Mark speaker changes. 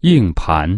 Speaker 1: 硬盘。